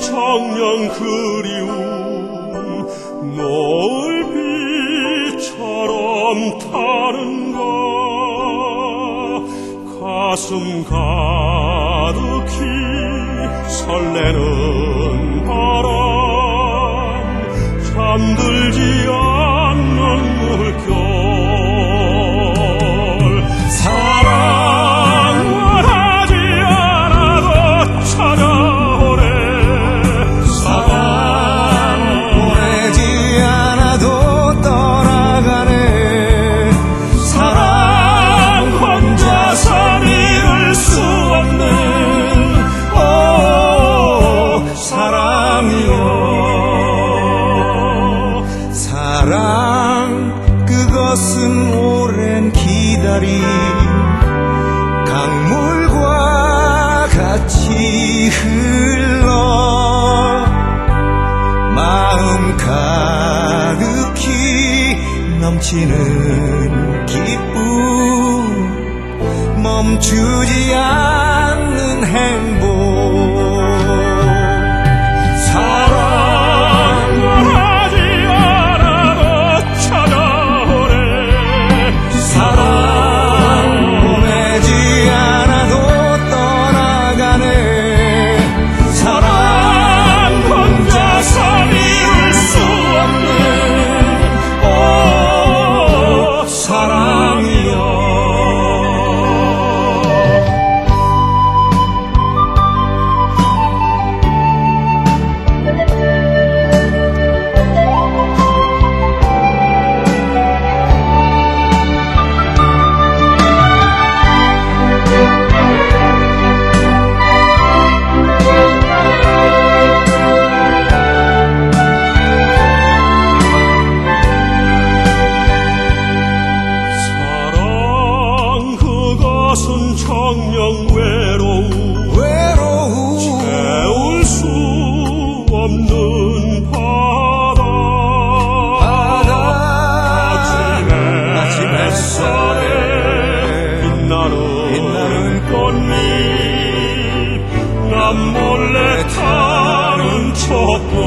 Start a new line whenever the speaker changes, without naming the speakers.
청년 그리움 노을 비처럼 타는가? 가슴 가득히 설레는 바람 잠들지 않
것은 오랜 기다림. 강물과 같이 흘러 마음 가득히 넘치는 기쁨. 멈추지 않는 행복
몰래 타는 촛불